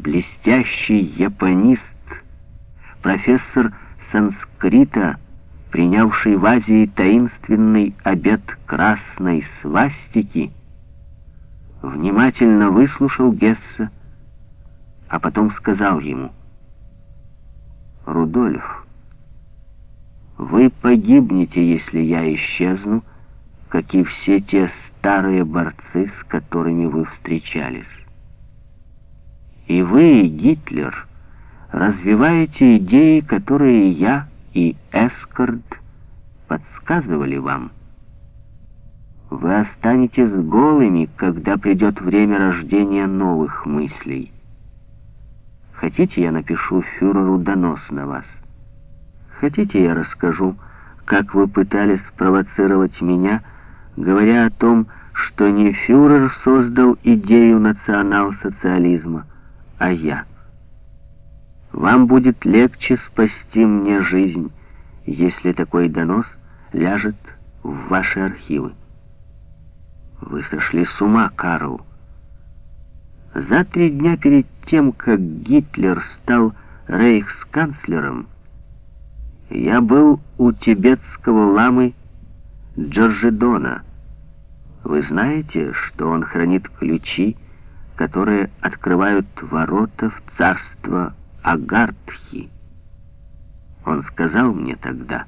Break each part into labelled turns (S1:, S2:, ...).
S1: блестящий японист, профессор санскрита, принявший в Азии таинственный обет красной свастики, внимательно выслушал Гесса, а потом сказал ему, «Рудольф, вы погибнете, если я исчезну, как и все те старые борцы, с которыми вы встречались. И вы, Гитлер, развиваете идеи, которые я и Эскорд подсказывали вам. Вы останетесь голыми, когда придет время рождения новых мыслей. Хотите, я напишу фюреру донос на вас? Хотите, я расскажу, как вы пытались провоцировать меня, говоря о том, что не фюрер создал идею национал-социализма, а я. Вам будет легче спасти мне жизнь, если такой донос ляжет в ваши архивы. Вы сошли с ума, Карл. За три дня перед тем, как Гитлер стал рейхсканцлером, я был у тибетского ламы Джорджидона. Вы знаете, что он хранит ключи, которые открывают ворота в царство Агартхи. Он сказал мне тогда,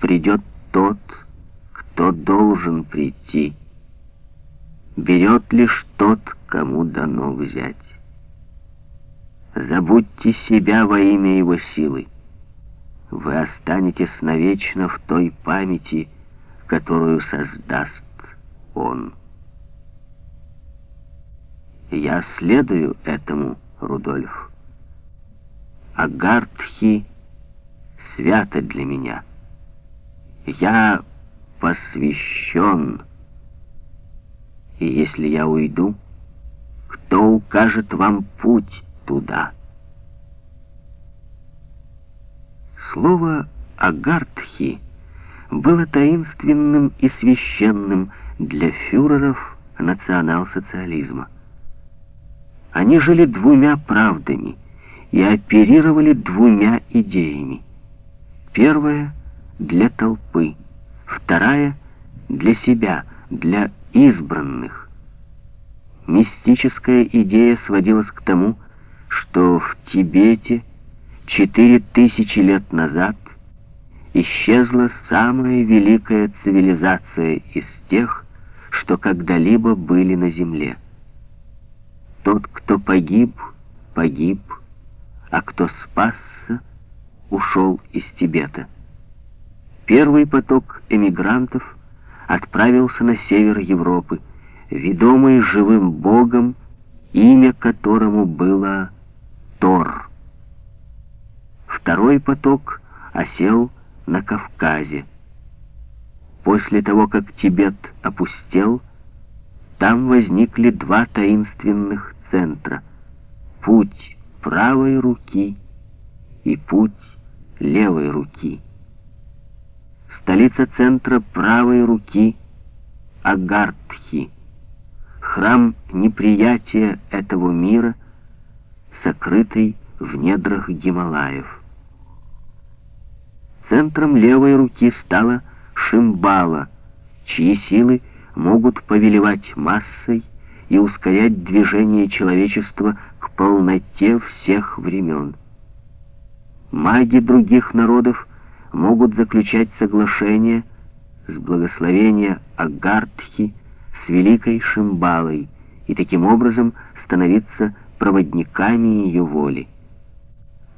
S1: придет тот, кто должен прийти, берет лишь тот, кому дано взять. Забудьте себя во имя его силы. Вы останетесь навечно в той памяти, которую создаст он. Я следую этому, Рудольф. Агартхи свято для меня. Я посвящен. И если я уйду, кто укажет вам путь туда? Слово «агартхи» было таинственным и священным для фюреров национал-социализма. Они жили двумя правдами и оперировали двумя идеями. Первая — для толпы, вторая — для себя, для избранных. Мистическая идея сводилась к тому, что в Тибете четыре тысячи лет назад исчезла самая великая цивилизация из тех, что когда-либо были на земле. Тот, кто погиб, погиб, а кто спасся, ушел из Тибета. Первый поток эмигрантов отправился на север Европы, ведомый живым богом, имя которому было Тор. Второй поток осел на Кавказе. После того, как Тибет опустел, там возникли два таинственных центра. Путь правой руки и путь левой руки. Столица центра правой руки — Агартхи, храм неприятия этого мира, сокрытый в недрах Гималаев. Центром левой руки стала Шимбала, чьи силы могут повелевать массой и ускорять движение человечества к полноте всех времен. Маги других народов могут заключать соглашения с благословения Агартхи с великой Шимбалой и таким образом становиться проводниками ее воли.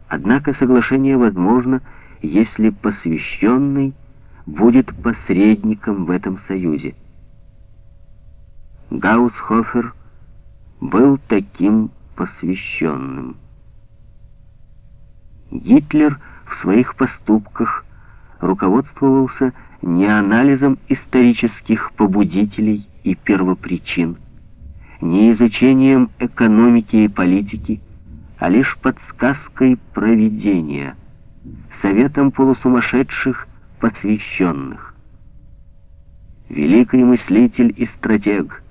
S1: Однако соглашение возможно, если посвященный будет посредником в этом союзе. Гаусхофер был таким посвященным. Гитлер в своих поступках руководствовался не анализом исторических побудителей и первопричин, не изучением экономики и политики, а лишь подсказкой проведения, советом полусумасшедших посвященных. Великий мыслитель и стратег —